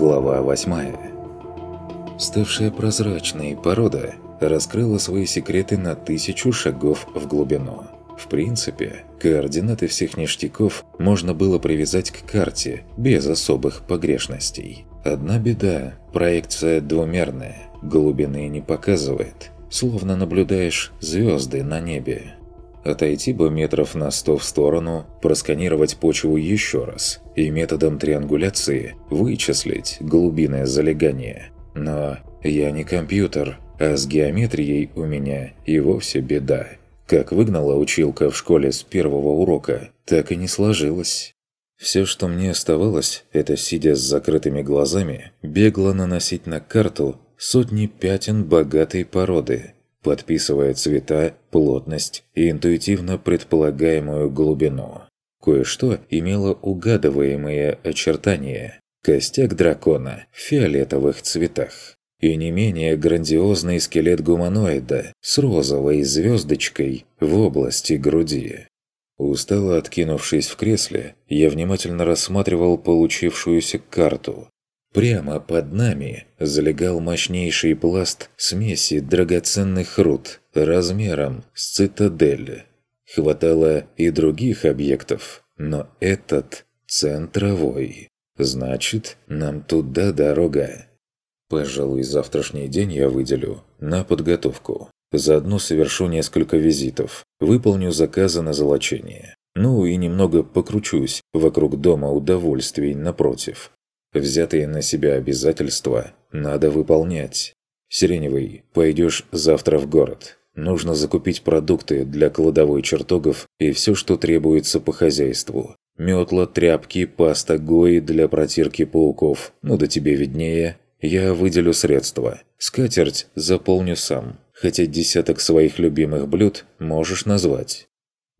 Глава 8 Ставшая прозрачной порода раскрыла свои секреты на тысячу шагов в глубину. В принципе, координаты всех ништяков можно было привязать к карте без особых погрешностей. Одна беда – проекция двумерная, глубины не показывает, словно наблюдаешь звезды на небе. Отойти бы метров на сто в сторону, просканировать почву еще раз и методом триангуляции вычислить глубинное залегание. Но я не компьютер, а с геометрией у меня и вовсе беда. Как выгнала училка в школе с первого урока, так и не сложилось. Все, что мне оставалось, это, сидя с закрытыми глазами, бегло наносить на карту сотни пятен богатой породы – подписывая цвета, плотность и интуитивно предполагаемую глубину. Кое-что имело угадываемые очертания. Костяк дракона в фиолетовых цветах. И не менее грандиозный скелет гуманоида с розовой звездочкой в области груди. Устало откинувшись в кресле, я внимательно рассматривал получившуюся карту, Прямо под нами залегал мощнейший пласт смеси драгоценных руд размером с цитадель. Хватало и других объектов, но этот центровой. Значит, нам туда дорога. Пожалуй, завтрашний день я выделю на подготовку. Заодно совершу несколько визитов, выполню заказы на золочение. Ну и немного покручусь вокруг дома удовольствий напротив. Взятые на себя обязательства надо выполнять. Сиреневый, пойдешь завтра в город. Нужно закупить продукты для кладовой чертогов и все, что требуется по хозяйству. Метла, тряпки, паста, гои для протирки пауков. Ну да тебе виднее. Я выделю средства. Скатерть заполню сам. Хотя десяток своих любимых блюд можешь назвать.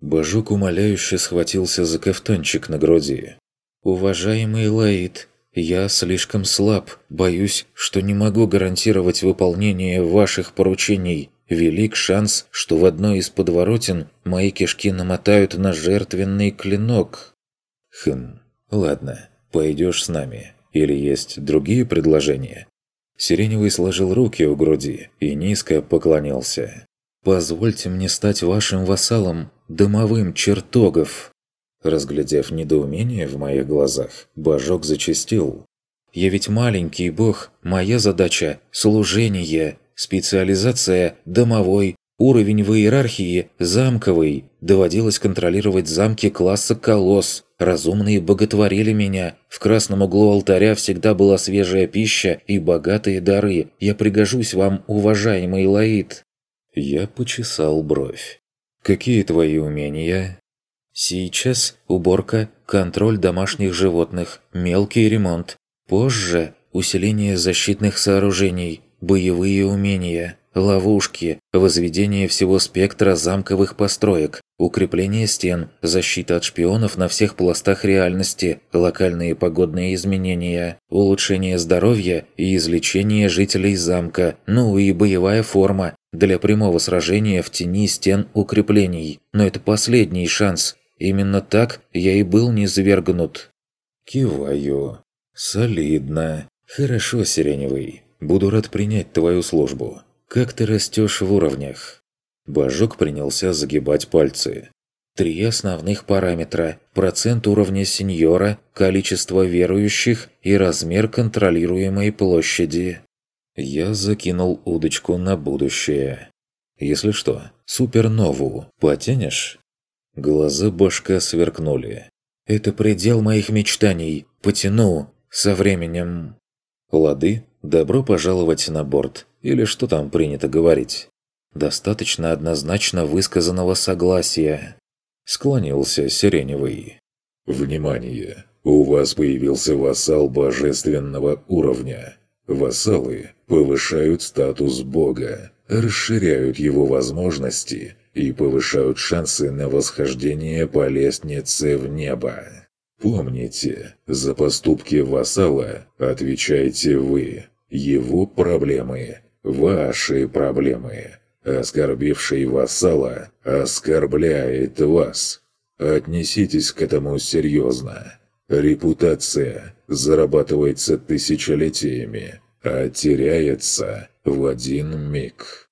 Бажук умоляюще схватился за кафтанчик на груди. «Уважаемый Лаид, я слишком слаб, боюсь, что не могу гарантировать выполнение ваших поручений. Велик шанс, что в одной из подворотен мои кишки намотают на жертвенный клинок. Хм, ладно, пойдешь с нами. Или есть другие предложения? Сиреневый сложил руки у груди и низко поклонился. «Позвольте мне стать вашим вассалом, домовым чертогов!» Разглядев недоумение в моих глазах, Божок зачастил. «Я ведь маленький бог, моя задача – служение, специализация – домовой, уровень в иерархии – замковый, доводилось контролировать замки класса колосс, разумные боготворили меня, в красном углу алтаря всегда была свежая пища и богатые дары, я пригожусь вам, уважаемый Лаид». Я почесал бровь. «Какие твои умения?» Сейчас уборка, контроль домашних животных, мелкий ремонт. Позже усиление защитных сооружений, боевые умения, ловушки, возведение всего спектра замковых построек, укрепление стен, защита от шпионов на всех пластах реальности, локальные погодные изменения, улучшение здоровья и излечение жителей замка, ну и боевая форма для прямого сражения в тени стен укреплений. Но это последний шанс, Именно так я и был низвергнут. Киваю. Солидно. Хорошо, Сиреневый. Буду рад принять твою службу. Как ты растешь в уровнях? Божок принялся загибать пальцы. Три основных параметра – процент уровня сеньора, количество верующих и размер контролируемой площади. Я закинул удочку на будущее. Если что, супернову потянешь? Глаза башка сверкнули. «Это предел моих мечтаний. Потяну. Со временем». «Лады, добро пожаловать на борт. Или что там принято говорить?» «Достаточно однозначно высказанного согласия». Склонился Сиреневый. «Внимание! У вас появился вассал божественного уровня. Вассалы повышают статус бога, расширяют его возможности и повышают шансы на восхождение по лестнице в небо. Помните, за поступки вассала отвечаете вы. Его проблемы – ваши проблемы. Оскорбивший вассала оскорбляет вас. Отнеситесь к этому серьезно. Репутация зарабатывается тысячелетиями, а теряется в один миг.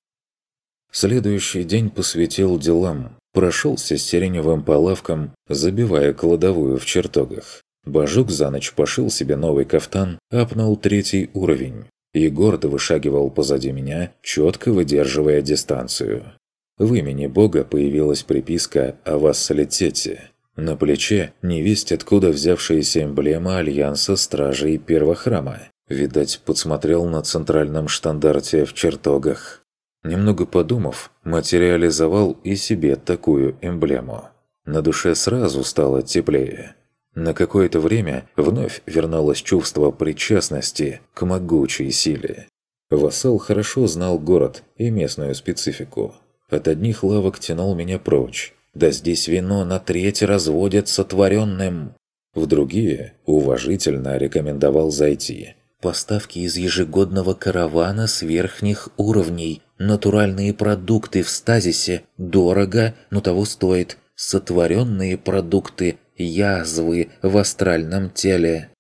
Следующий день посвятил делам. Прошелся с сиреневым по лавкам, забивая кладовую в чертогах. Бажук за ночь пошил себе новый кафтан, апнул третий уровень и гордо вышагивал позади меня, четко выдерживая дистанцию. В имени Бога появилась приписка о вассалитете. На плече невесть откуда взявшаяся эмблема Альянса Стражей Первохрама. Видать, подсмотрел на центральном штандарте в чертогах. Немного подумав, материализовал и себе такую эмблему. На душе сразу стало теплее. На какое-то время вновь вернулось чувство причастности к могучей силе. Вассал хорошо знал город и местную специфику. От одних лавок тянул меня прочь. Да здесь вино на треть разводят сотворенным. В другие уважительно рекомендовал зайти. Поставки из ежегодного каравана с верхних уровней. Натуральные продукты в стазисе. Дорого, но того стоит. Сотворенные продукты язвы в астральном теле.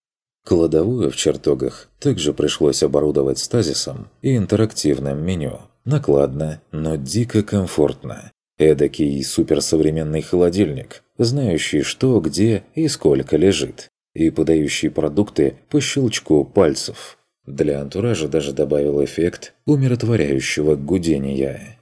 Кладовую в чертогах также пришлось оборудовать стазисом и интерактивным меню. Накладно, но дико комфортно. Эдакий суперсовременный холодильник, знающий что, где и сколько лежит, и подающий продукты по щелчку пальцев. Для антуража даже добавил эффект умиротворяющего гудения.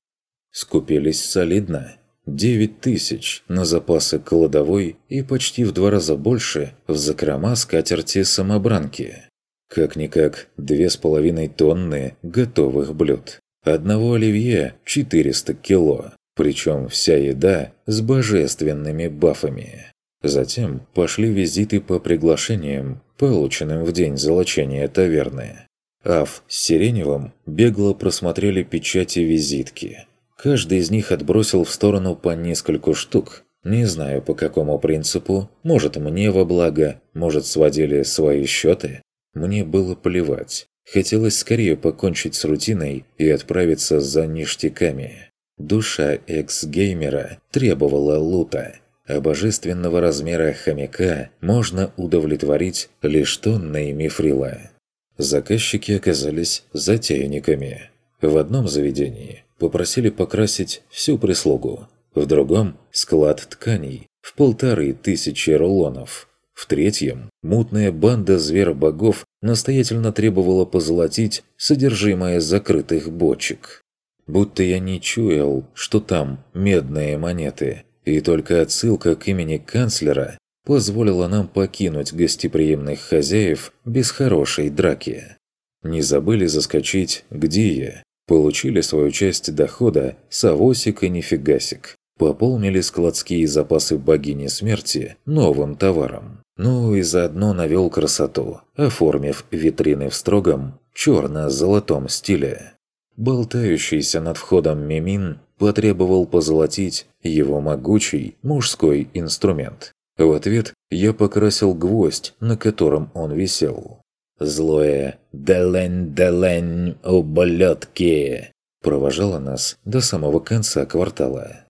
Скупились солидно – 9 тысяч на запасы кладовой и почти в два раза больше в закрома скатерти самобранки. Как-никак две с половиной тонны готовых блюд. Одного оливье 400 кило, причем вся еда с божественными бафами. Затем пошли визиты по приглашениям, полученным в день золочения таверны. Аф с Сиреневым бегло просмотрели печати визитки – Каждый из них отбросил в сторону по нескольку штук. Не знаю по какому принципу, может мне во благо, может сводили свои счеты. Мне было плевать. Хотелось скорее покончить с рутиной и отправиться за ништяками. Душа экс-геймера требовала лута, а божественного размера хомяка можно удовлетворить лишь тонной мифрила. Заказчики оказались затейниками. В одном заведении попросили покрасить всю прислугу, в другом – склад тканей в полторы тысячи рулонов, в третьем – мутная банда зверобогов настоятельно требовала позолотить содержимое закрытых бочек. Будто я не чуял, что там медные монеты, и только отсылка к имени канцлера позволила нам покинуть гостеприимных хозяев без хорошей драки. Не забыли заскочить к Дие, Получили свою часть дохода Савосик и Нифигасик. Пополнили складские запасы богини смерти новым товаром. Ну и заодно навел красоту, оформив витрины в строгом черно-золотом стиле. Болтающийся над входом Мимин потребовал позолотить его могучий мужской инструмент. В ответ я покрасил гвоздь, на котором он висел. Злое «Делень-делень, ублюдки!» провожало нас до самого конца квартала.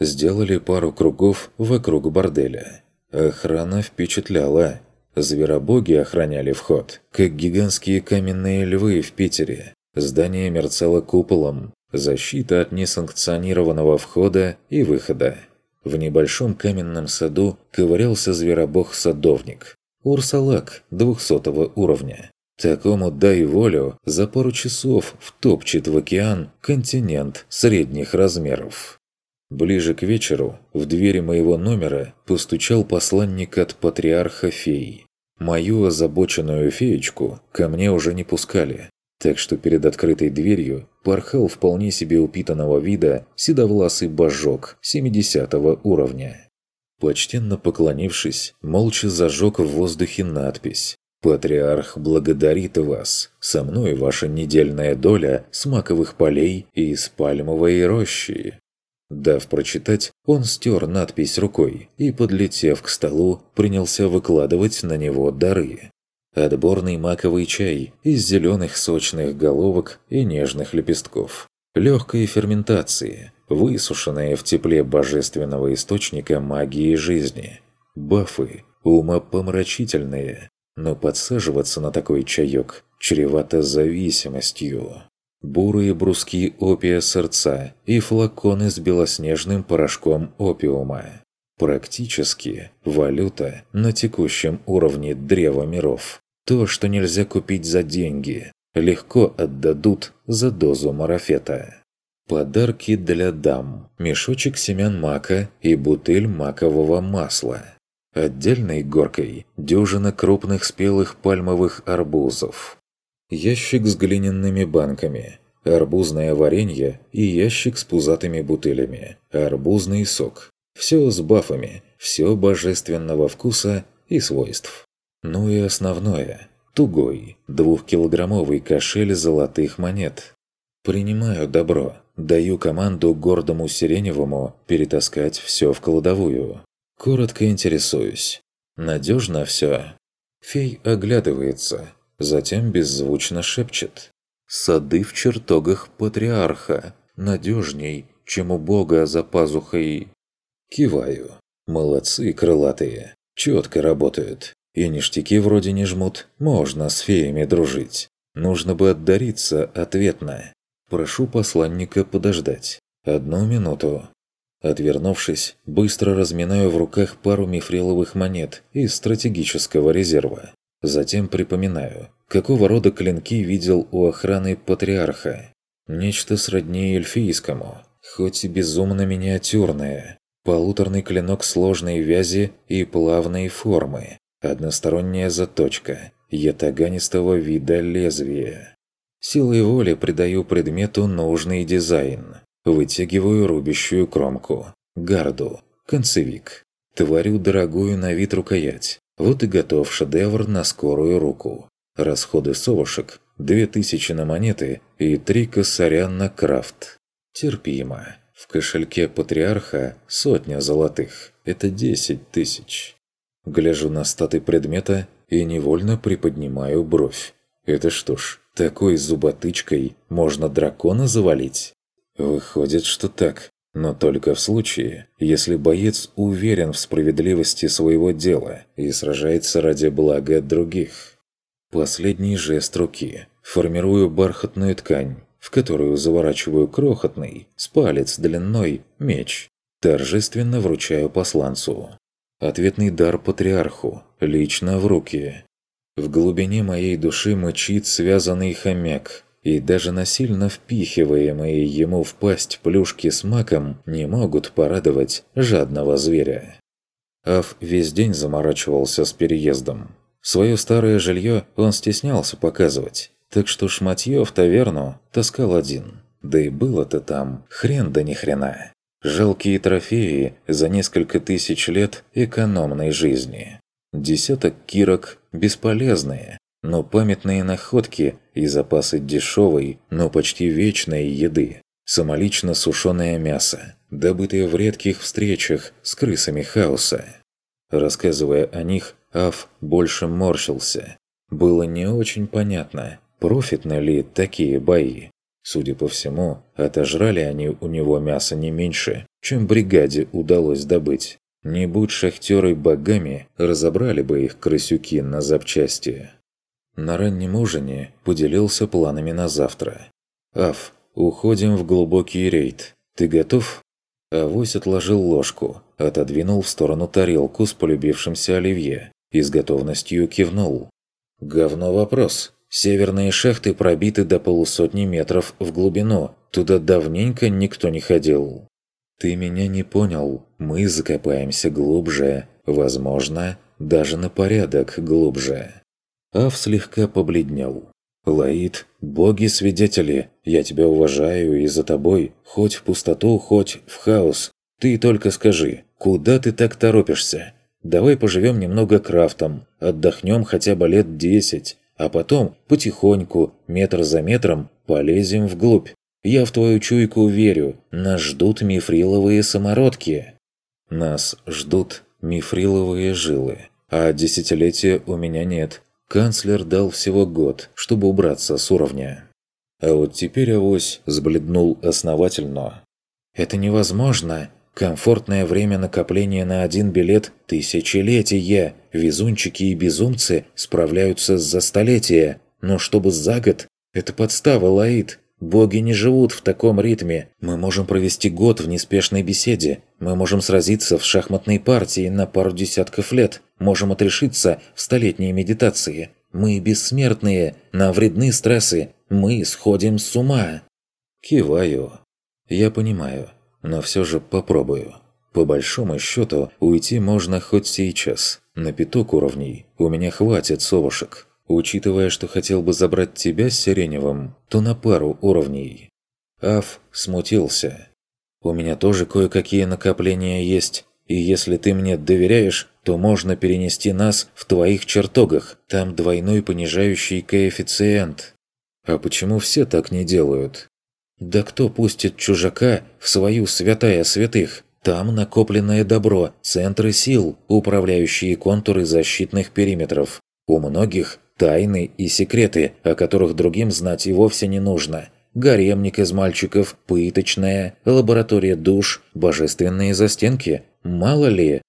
Сделали пару кругов вокруг борделя. Охрана впечатляла. Зверобоги охраняли вход, как гигантские каменные львы в Питере. Здание мерцало куполом, защита от несанкционированного входа и выхода. В небольшом каменном саду ковырялся зверобог-садовник, Урсалак 200 уровня. Такому дай волю, за пару часов втопчет в океан континент средних размеров. Ближе к вечеру в двери моего номера постучал посланник от патриарха фей. Мою озабоченную феечку ко мне уже не пускали, так что перед открытой дверью порхал вполне себе упитанного вида седовласый божок 70 уровня. Почтенно поклонившись, молча зажег в воздухе надпись «Патриарх благодарит вас. Со мной ваша недельная доля с маковых полей и из пальмовой рощи». Дав прочитать, он стер надпись рукой и, подлетев к столу, принялся выкладывать на него дары. Отборный маковый чай из зеленых сочных головок и нежных лепестков. Легкой ферментации – высушенные в тепле божественного источника магии жизни. Бафы, умопомрачительные, но подсаживаться на такой чаек чревато зависимостью. Бурые бруски опия сердца и флаконы с белоснежным порошком опиума. Практически валюта на текущем уровне древа миров. То, что нельзя купить за деньги, легко отдадут за дозу марафета. Подарки для дам, мешочек семян мака и бутыль макового масла. Отдельной горкой дюжина крупных спелых пальмовых арбузов. Ящик с глиняными банками, арбузное варенье и ящик с пузатыми бутылями, арбузный сок. Все с бафами, все божественного вкуса и свойств. Ну и основное – тугой, двухкилограммовый кошель золотых монет. Принимаю добро, даю команду гордому Сиреневому перетаскать все в кладовую. Коротко интересуюсь. Надежно все? Фей оглядывается, затем беззвучно шепчет. Сады в чертогах патриарха. Надежней, чем у бога за пазухой. Киваю. Молодцы крылатые. Четко работают. И ништяки вроде не жмут. Можно с феями дружить. Нужно бы отдариться ответно. Прошу посланника подождать. Одну минуту. Отвернувшись, быстро разминаю в руках пару мифриловых монет из стратегического резерва. Затем припоминаю, какого рода клинки видел у охраны патриарха. Нечто сродни эльфийскому, хоть и безумно миниатюрное. Полуторный клинок сложной вязи и плавной формы. Односторонняя заточка, ятаганистого вида лезвия. Силой воли придаю предмету нужный дизайн. Вытягиваю рубящую кромку, гарду, концевик. Творю дорогую на вид рукоять. Вот и готов шедевр на скорую руку. Расходы совушек – 2000 на монеты и 3 косаря на крафт. Терпимо. В кошельке патриарха сотня золотых. Это 10 тысяч. Гляжу на статы предмета и невольно приподнимаю бровь. Это что ж, такой зуботычкой можно дракона завалить? Выходит, что так, но только в случае, если боец уверен в справедливости своего дела и сражается ради блага других. Последний жест руки. Формирую бархатную ткань, в которую заворачиваю крохотный, с палец длиной, меч. Торжественно вручаю посланцу. Ответный дар патриарху, лично в руки. В глубине моей души мычит связанный хомяк, и даже насильно впихиваемые ему в пасть плюшки с маком не могут порадовать жадного зверя. Аф весь день заморачивался с переездом. Свое старое жилье он стеснялся показывать, так что шматье в таверну таскал один. Да и было-то там хрен да ни хрена. Жалкие трофеи за несколько тысяч лет экономной жизни. Десяток кирок бесполезные, но памятные находки и запасы дешевой, но почти вечной еды. Самолично сушеное мясо, добытое в редких встречах с крысами хаоса. Рассказывая о них, Аф больше морщился. Было не очень понятно, профитны ли такие бои. Судя по всему, отожрали они у него мясо не меньше, чем бригаде удалось добыть. Не будь шахтеры богами, разобрали бы их крысюки на запчасти. На раннем ужине поделился планами на завтра. «Аф, уходим в глубокий рейд. Ты готов?» Авось отложил ложку, отодвинул в сторону тарелку с полюбившимся оливье и с готовностью кивнул. «Говно вопрос. Северные шахты пробиты до полусотни метров в глубину. Туда давненько никто не ходил». «Ты меня не понял. Мы закопаемся глубже. Возможно, даже на порядок глубже». Ав слегка побледнел. «Лаид, боги-свидетели, я тебя уважаю и за тобой, хоть в пустоту, хоть в хаос. Ты только скажи, куда ты так торопишься? Давай поживем немного крафтом, отдохнем хотя бы лет десять, а потом потихоньку, метр за метром, полезем вглубь. Я в твою чуйку верю, нас ждут мифриловые самородки». «Нас ждут мифриловые жилы, а десятилетия у меня нет». Канцлер дал всего год, чтобы убраться с уровня. А вот теперь авось сбледнул основательно. «Это невозможно! Комфортное время накопления на один билет – тысячелетие. Везунчики и безумцы справляются за столетия. Но чтобы за год – это подстава, Лаид. Боги не живут в таком ритме. Мы можем провести год в неспешной беседе. Мы можем сразиться в шахматной партии на пару десятков лет. Можем отрешиться в столетней медитации. Мы бессмертные, нам вредны стрессы. Мы сходим с ума. Киваю. Я понимаю, но все же попробую. По большому счету, уйти можно хоть сейчас. На пяток уровней у меня хватит совушек. Учитывая, что хотел бы забрать тебя с Сиреневым, то на пару уровней. Аф смутился. У меня тоже кое-какие накопления есть, и если ты мне доверяешь, то можно перенести нас в твоих чертогах, там двойной понижающий коэффициент. А почему все так не делают? Да кто пустит чужака в свою святая святых? Там накопленное добро, центры сил, управляющие контуры защитных периметров. У многих Тайны и секреты, о которых другим знать и вовсе не нужно. Гаремник из мальчиков, пыточная, лаборатория душ, божественные застенки. Мало ли.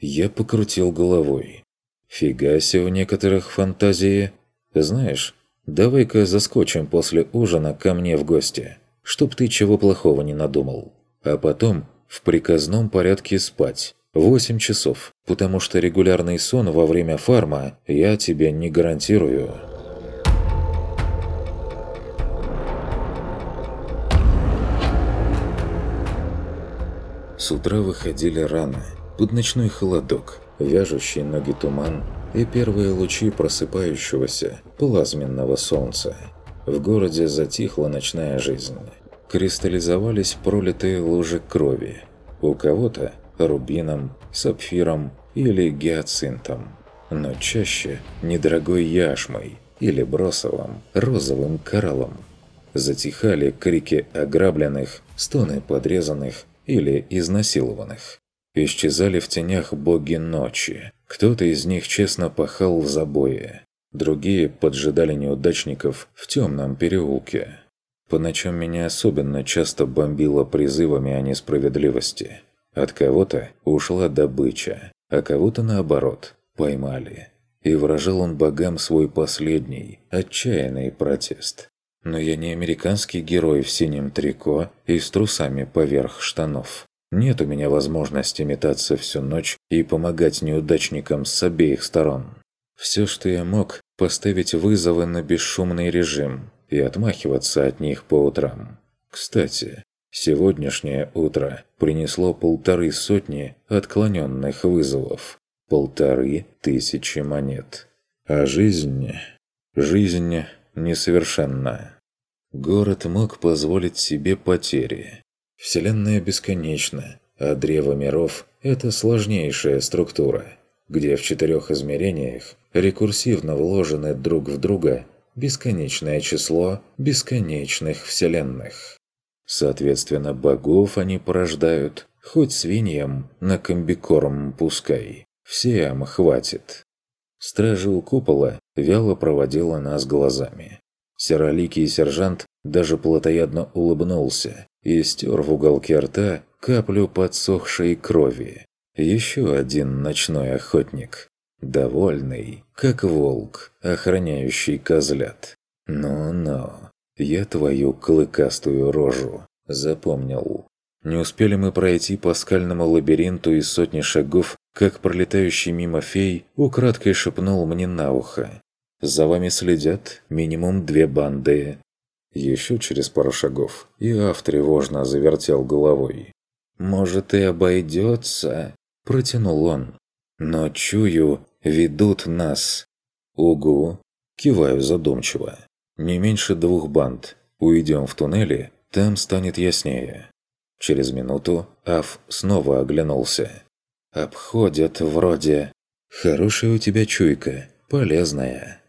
Я покрутил головой. Фига себе в некоторых фантазии. Знаешь, давай-ка заскочим после ужина ко мне в гости, чтоб ты чего плохого не надумал. А потом в приказном порядке спать. 8 часов, потому что регулярный сон во время фарма я тебе не гарантирую. С утра выходили рано, под ночной холодок, вяжущий ноги туман и первые лучи просыпающегося плазменного солнца. В городе затихла ночная жизнь. Кристаллизовались пролитые лужи крови. У кого-то рубином, сапфиром или гиацинтом. Но чаще недорогой яшмой или бросовым розовым кораллом. Затихали крики ограбленных, стоны подрезанных или изнасилованных. Исчезали в тенях боги ночи. Кто-то из них честно пахал в забое. Другие поджидали неудачников в темном переулке. По ночам меня особенно часто бомбило призывами о несправедливости. От кого-то ушла добыча, а кого-то наоборот поймали. И выражал он богам свой последний, отчаянный протест. Но я не американский герой в синем трико и с трусами поверх штанов. Нет у меня возможности метаться всю ночь и помогать неудачникам с обеих сторон. Все, что я мог, поставить вызовы на бесшумный режим и отмахиваться от них по утрам. Кстати, Сегодняшнее утро принесло полторы сотни отклоненных вызовов, полторы тысячи монет. А жизнь... жизнь несовершенна. Город мог позволить себе потери. Вселенная бесконечна, а древо миров – это сложнейшая структура, где в четырех измерениях рекурсивно вложены друг в друга бесконечное число бесконечных вселенных. Соответственно, богов они порождают, хоть свиньям на комбикорм пускай. Всем хватит. Стража у купола вяло проводила нас глазами. Сероликий сержант даже плотоядно улыбнулся и стер в уголке рта каплю подсохшей крови. Еще один ночной охотник. Довольный, как волк, охраняющий козлят. Ну-ну. Я твою клыкастую рожу запомнил. Не успели мы пройти по скальному лабиринту из сотни шагов, как пролетающий мимо фей украдкой шепнул мне на ухо. «За вами следят минимум две банды». Еще через пару шагов и Аф тревожно завертел головой. «Может, и обойдется?» – протянул он. «Но чую, ведут нас». «Угу!» – киваю задумчиво. Не меньше двух банд. Уйдем в туннели, там станет яснее. Через минуту Аф снова оглянулся. «Обходят вроде...» «Хорошая у тебя чуйка, полезная».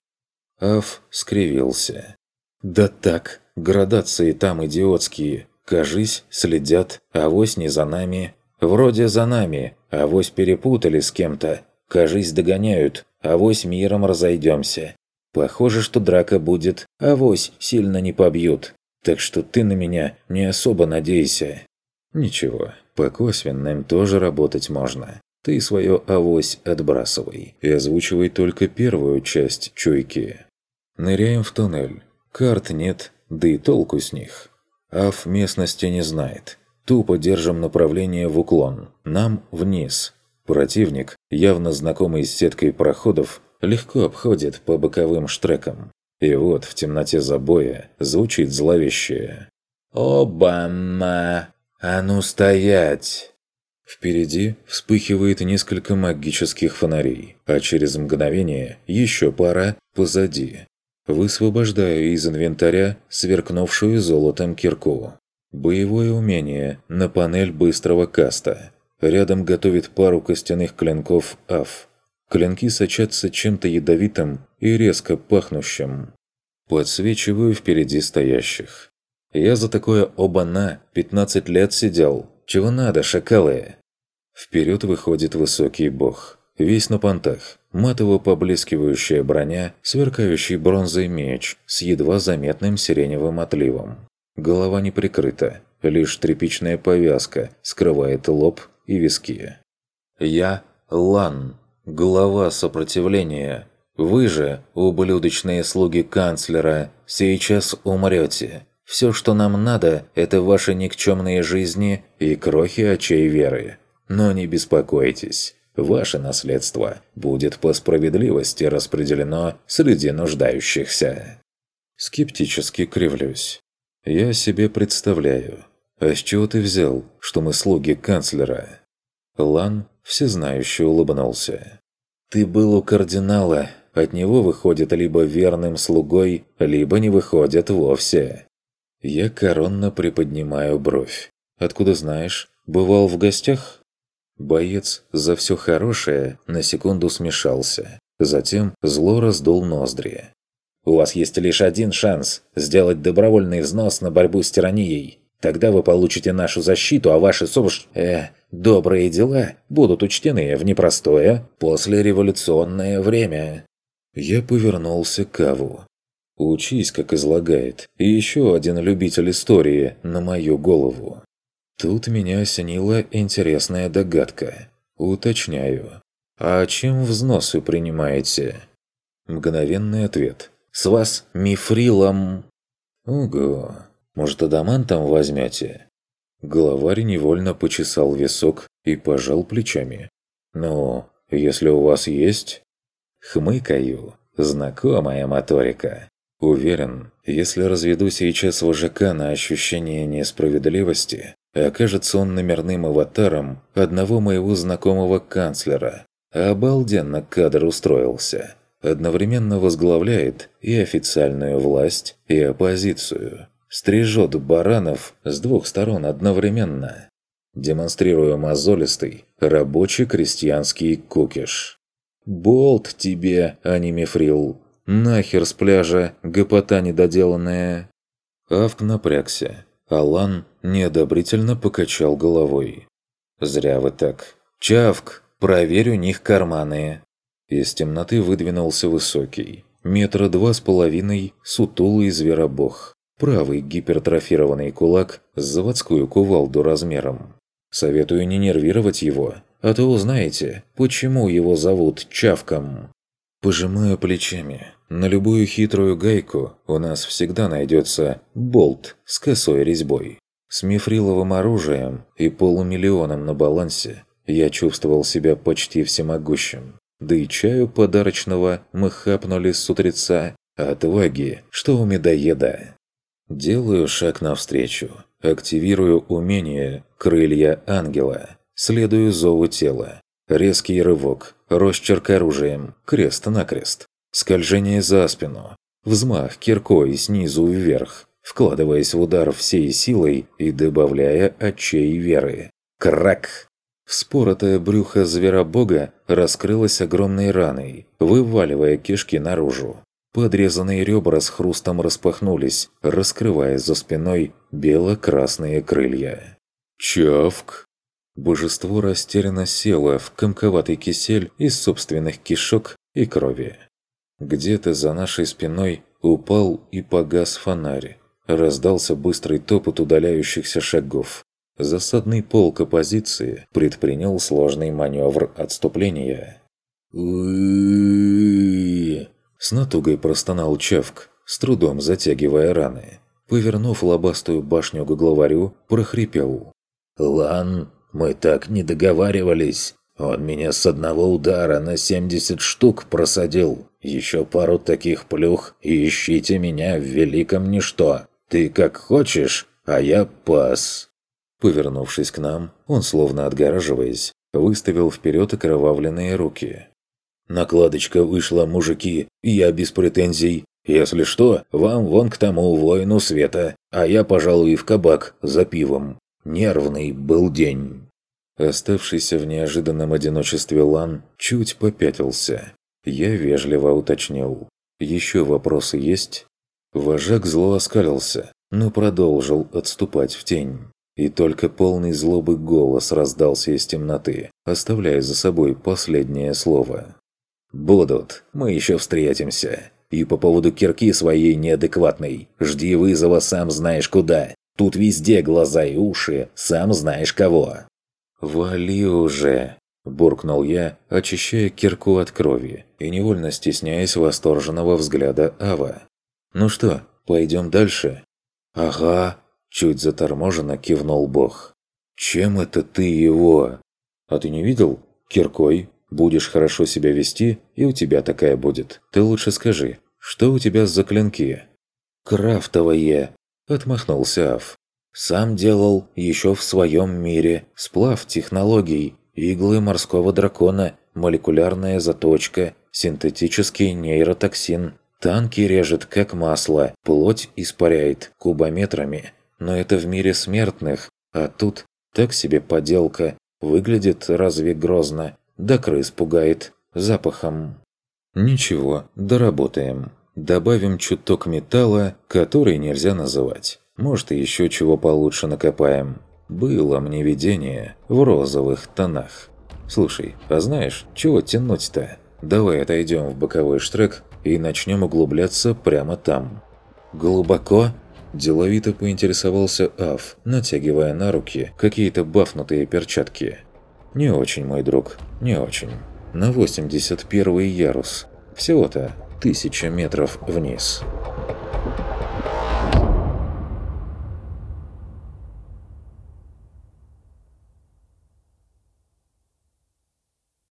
Аф скривился. «Да так, градации там идиотские. Кажись, следят, авось не за нами. Вроде за нами, авось перепутали с кем-то. Кажись, догоняют, авось миром разойдемся. Похоже, что драка будет, авось сильно не побьют. Так что ты на меня не особо надейся. Ничего, по косвенным тоже работать можно. Ты свое авось отбрасывай и озвучивай только первую часть чуйки. Ныряем в туннель. Карт нет, да и толку с них. Ав местности не знает. Тупо держим направление в уклон. Нам вниз. Противник, явно знакомый с сеткой проходов, легко обходит по боковым штрекам. И вот в темноте забоя звучит зловещее. «Обана! А ну стоять!» Впереди вспыхивает несколько магических фонарей, а через мгновение еще пара позади. Высвобождаю из инвентаря сверкнувшую золотом кирку. Боевое умение на панель быстрого каста. Рядом готовит пару костяных клинков АФ. Клинки сочатся чем-то ядовитым и резко пахнущим. Подсвечиваю впереди стоящих. Я за такое оба-на 15 лет сидел. Чего надо, шакалы? Вперед выходит высокий бог. Весь на понтах. Матово поблескивающая броня, сверкающий бронзой меч с едва заметным сиреневым отливом. Голова не прикрыта, лишь тряпичная повязка скрывает лоб и виски. «Я Лан, глава сопротивления. Вы же, ублюдочные слуги канцлера, сейчас умрете. Все, что нам надо, это ваши никчемные жизни и крохи очей веры. Но не беспокойтесь, ваше наследство будет по справедливости распределено среди нуждающихся». Скептически кривлюсь. «Я себе представляю. А с чего ты взял, что мы слуги канцлера?» Лан всезнающе улыбнулся. «Ты был у кардинала. От него выходит либо верным слугой, либо не выходит вовсе». Я коронно приподнимаю бровь. «Откуда знаешь? Бывал в гостях?» Боец за все хорошее на секунду смешался. Затем зло раздул ноздри. У вас есть лишь один шанс – сделать добровольный взнос на борьбу с тиранией. Тогда вы получите нашу защиту, а ваши собш... Э, добрые дела будут учтены в непростое послереволюционное время». Я повернулся к Каву. «Учись, как излагает. И еще один любитель истории на мою голову». Тут меня осенила интересная догадка. Уточняю. «А чем взносы принимаете?» Мгновенный ответ. С вас мифрилом...» «Ого, может, адамантом возьмете?» Главарь невольно почесал висок и пожал плечами. «Ну, если у вас есть...» Хмыкаю. Знакомая моторика. Уверен, если разведу сейчас вожака на ощущение несправедливости, окажется он номерным аватаром одного моего знакомого канцлера. Обалденно кадр устроился одновременно возглавляет и официальную власть, и оппозицию. Стрижет баранов с двух сторон одновременно, демонстрируя мозолистый рабочий-крестьянский кукиш. «Болт тебе, а не мифрил! Нахер с пляжа, гопота недоделанная!» Авк напрягся. Алан неодобрительно покачал головой. «Зря вы так. Чавк, проверь у них карманы!» Из темноты выдвинулся высокий, метра два с половиной, сутулый зверобог. Правый гипертрофированный кулак с заводскую кувалду размером. Советую не нервировать его, а то узнаете, почему его зовут Чавком. Пожимаю плечами. На любую хитрую гайку у нас всегда найдется болт с косой резьбой. С мифриловым оружием и полумиллионом на балансе я чувствовал себя почти всемогущим. Да и чаю подарочного мы хапнули с утреца. Отваги, что у медоеда. Делаю шаг навстречу. Активирую умение «Крылья ангела». Следую зову тела. Резкий рывок, росчерк оружием, крест-накрест. Скольжение за спину. Взмах киркой снизу вверх, вкладываясь в удар всей силой и добавляя очей веры. Крак! Вспоротое брюхо зверобога раскрылось огромной раной, вываливая кишки наружу. Подрезанные ребра с хрустом распахнулись, раскрывая за спиной бело-красные крылья. «Чавк!» Божество растерянно село в комковатый кисель из собственных кишок и крови. Где-то за нашей спиной упал и погас фонарь. Раздался быстрый топот удаляющихся шагов. Засадный полк оппозиции предпринял сложный маневр отступления. С натугой простонал Чавк, с трудом затягивая раны. Повернув лобастую башню к главарю, прохрипел. «Лан, мы так не договаривались. Он меня с одного удара на 70 штук просадил. Еще пару таких плюх, и ищите меня в великом ничто. Ты как хочешь, а я пас». Повернувшись к нам, он, словно отгораживаясь, выставил вперед окровавленные руки. «Накладочка вышла, мужики, я без претензий. Если что, вам вон к тому воину света, а я, пожалуй, в кабак за пивом. Нервный был день». Оставшийся в неожиданном одиночестве Лан чуть попятился. Я вежливо уточнил. «Еще вопросы есть?» Вожак зло оскалился, но продолжил отступать в тень. И только полный злобы голос раздался из темноты, оставляя за собой последнее слово. «Будут. Мы еще встретимся. И по поводу кирки своей неадекватной. Жди вызова сам знаешь куда. Тут везде глаза и уши, сам знаешь кого». «Вали уже!» – буркнул я, очищая кирку от крови и невольно стесняясь восторженного взгляда Ава. «Ну что, пойдем дальше?» «Ага», Чуть заторможенно кивнул Бог. «Чем это ты его?» «А ты не видел? Киркой. Будешь хорошо себя вести, и у тебя такая будет. Ты лучше скажи, что у тебя за клинки?» «Крафтовые!» – отмахнулся Аф. «Сам делал еще в своем мире. Сплав технологий, иглы морского дракона, молекулярная заточка, синтетический нейротоксин. Танки режет как масло, плоть испаряет кубометрами. Но это в мире смертных, а тут так себе поделка. Выглядит разве грозно, да крыс пугает запахом. Ничего, доработаем. Добавим чуток металла, который нельзя называть. Может, и еще чего получше накопаем. Было мне видение в розовых тонах. Слушай, а знаешь, чего тянуть-то? Давай отойдем в боковой штрек и начнем углубляться прямо там. Глубоко Деловито поинтересовался Аф, натягивая на руки какие-то бафнутые перчатки. «Не очень, мой друг, не очень. На 81 ярус. Всего-то тысяча метров вниз».